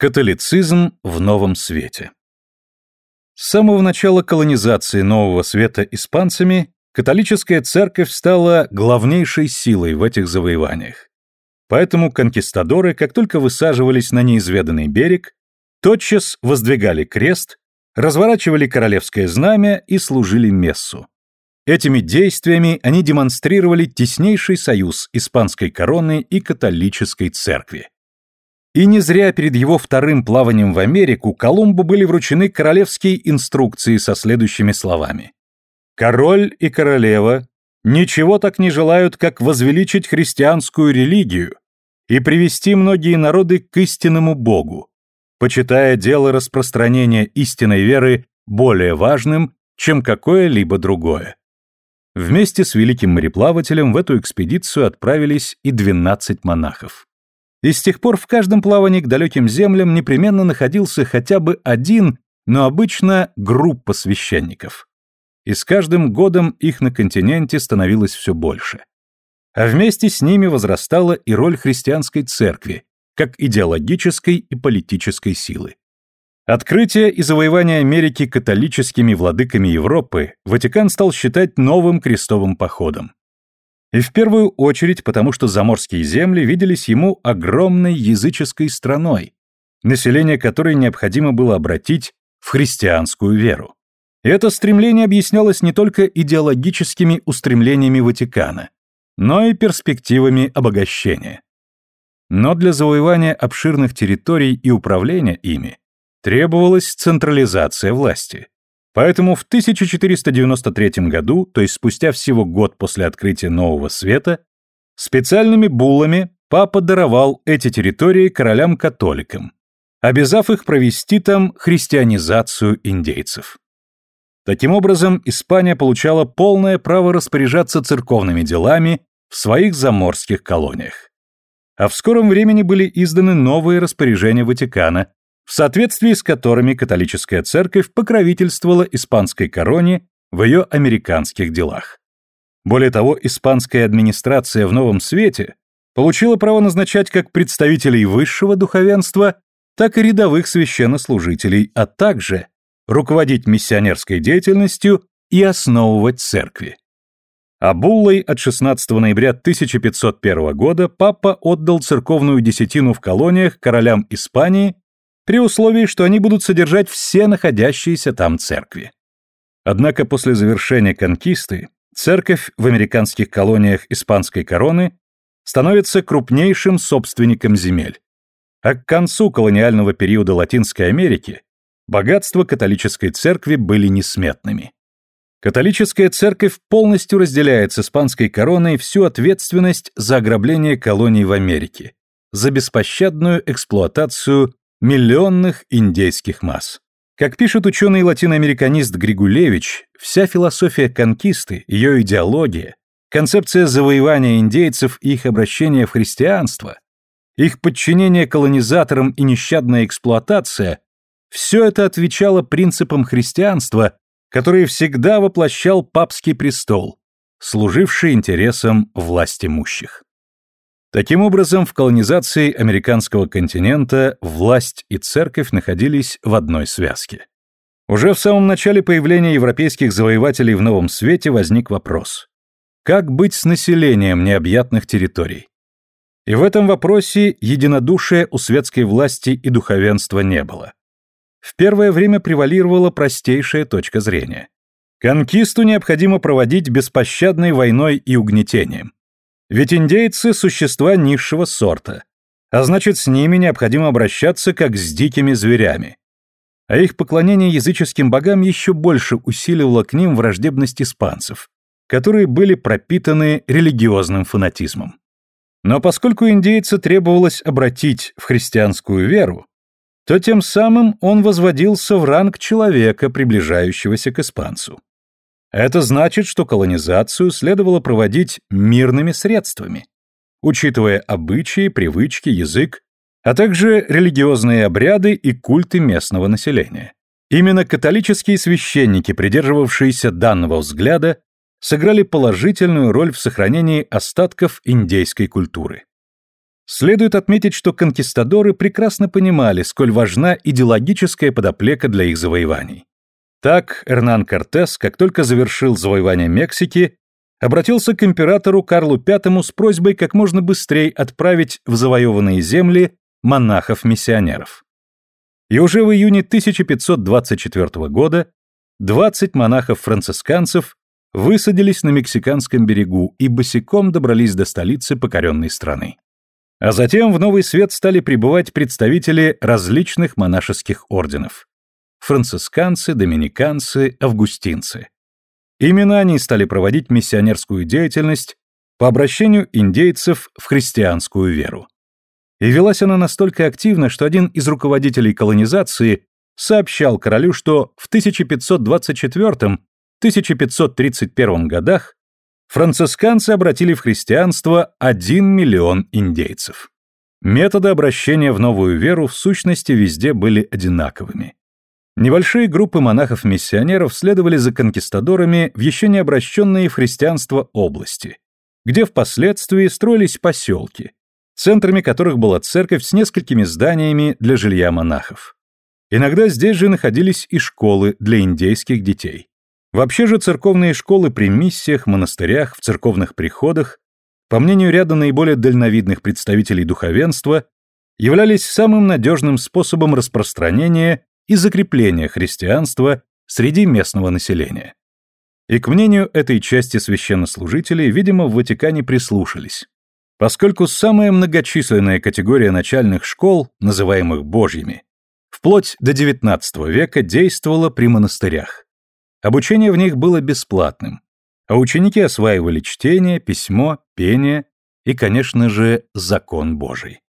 Католицизм в новом свете. С самого начала колонизации нового света испанцами католическая церковь стала главнейшей силой в этих завоеваниях. Поэтому конкистадоры, как только высаживались на неизведанный берег, тотчас воздвигали крест, разворачивали королевское знамя и служили мессу. Этими действиями они демонстрировали теснейший союз испанской короны и католической церкви. И не зря перед его вторым плаванием в Америку Колумбу были вручены королевские инструкции со следующими словами. «Король и королева ничего так не желают, как возвеличить христианскую религию и привести многие народы к истинному Богу, почитая дело распространения истинной веры более важным, чем какое-либо другое». Вместе с великим мореплавателем в эту экспедицию отправились и 12 монахов. И с тех пор в каждом плавании к далеким землям непременно находился хотя бы один, но обычно группа священников. И с каждым годом их на континенте становилось все больше. А вместе с ними возрастала и роль христианской церкви, как идеологической и политической силы. Открытие и завоевание Америки католическими владыками Европы Ватикан стал считать новым крестовым походом. И в первую очередь потому, что заморские земли виделись ему огромной языческой страной, население которой необходимо было обратить в христианскую веру. И это стремление объяснялось не только идеологическими устремлениями Ватикана, но и перспективами обогащения. Но для завоевания обширных территорий и управления ими требовалась централизация власти. Поэтому в 1493 году, то есть спустя всего год после открытия Нового Света, специальными буллами папа даровал эти территории королям-католикам, обязав их провести там христианизацию индейцев. Таким образом, Испания получала полное право распоряжаться церковными делами в своих заморских колониях. А в скором времени были изданы новые распоряжения Ватикана, в соответствии с которыми католическая церковь покровительствовала испанской короне в ее американских делах. Более того, испанская администрация в Новом Свете получила право назначать как представителей высшего духовенства, так и рядовых священнослужителей, а также руководить миссионерской деятельностью и основывать церкви. А буллой от 16 ноября 1501 года папа отдал церковную десятину в колониях королям Испании при условии, что они будут содержать все находящиеся там церкви. Однако после завершения конкисты церковь в американских колониях испанской короны становится крупнейшим собственником земель. А к концу колониального периода Латинской Америки богатства католической церкви были несметными. Католическая церковь полностью разделяет с испанской короной всю ответственность за ограбление колоний в Америке, за беспощадную эксплуатацию миллионных индейских масс. Как пишет ученый-латиноамериканист Григулевич, вся философия конкисты, ее идеология, концепция завоевания индейцев и их обращения в христианство, их подчинение колонизаторам и нещадная эксплуатация – все это отвечало принципам христианства, которые всегда воплощал папский престол, служивший интересам власть имущих. Таким образом, в колонизации американского континента власть и церковь находились в одной связке. Уже в самом начале появления европейских завоевателей в Новом Свете возник вопрос. Как быть с населением необъятных территорий? И в этом вопросе единодушия у светской власти и духовенства не было. В первое время превалировала простейшая точка зрения. Конкисту необходимо проводить беспощадной войной и угнетением. Ведь индейцы – существа низшего сорта, а значит, с ними необходимо обращаться как с дикими зверями. А их поклонение языческим богам еще больше усиливало к ним враждебность испанцев, которые были пропитаны религиозным фанатизмом. Но поскольку индейца требовалось обратить в христианскую веру, то тем самым он возводился в ранг человека, приближающегося к испанцу. Это значит, что колонизацию следовало проводить мирными средствами, учитывая обычаи, привычки, язык, а также религиозные обряды и культы местного населения. Именно католические священники, придерживавшиеся данного взгляда, сыграли положительную роль в сохранении остатков индейской культуры. Следует отметить, что конкистадоры прекрасно понимали, сколь важна идеологическая подоплека для их завоеваний. Так Эрнан Кортес, как только завершил завоевание Мексики, обратился к императору Карлу V с просьбой как можно быстрее отправить в завоеванные земли монахов-миссионеров. И уже в июне 1524 года 20 монахов-францисканцев высадились на мексиканском берегу и босиком добрались до столицы покоренной страны. А затем в Новый Свет стали прибывать представители различных монашеских орденов. Францисканцы, доминиканцы, августинцы. Именно они стали проводить миссионерскую деятельность по обращению индейцев в христианскую веру. И велась она настолько активно, что один из руководителей колонизации сообщал королю, что в 1524-1531 годах францисканцы обратили в христианство 1 миллион индейцев. Методы обращения в новую веру в сущности везде были одинаковыми. Небольшие группы монахов-миссионеров следовали за конкистадорами в еще не обращенные в христианство области, где впоследствии строились поселки, центрами которых была церковь с несколькими зданиями для жилья монахов. Иногда здесь же находились и школы для индейских детей. Вообще же церковные школы при миссиях, монастырях, в церковных приходах, по мнению ряда наиболее дальновидных представителей духовенства, являлись самым надежным способом распространения и закрепления христианства среди местного населения. И к мнению этой части священнослужителей, видимо, в Ватикане прислушались, поскольку самая многочисленная категория начальных школ, называемых божьими, вплоть до XIX века действовала при монастырях. Обучение в них было бесплатным, а ученики осваивали чтение, письмо, пение и, конечно же, закон Божий.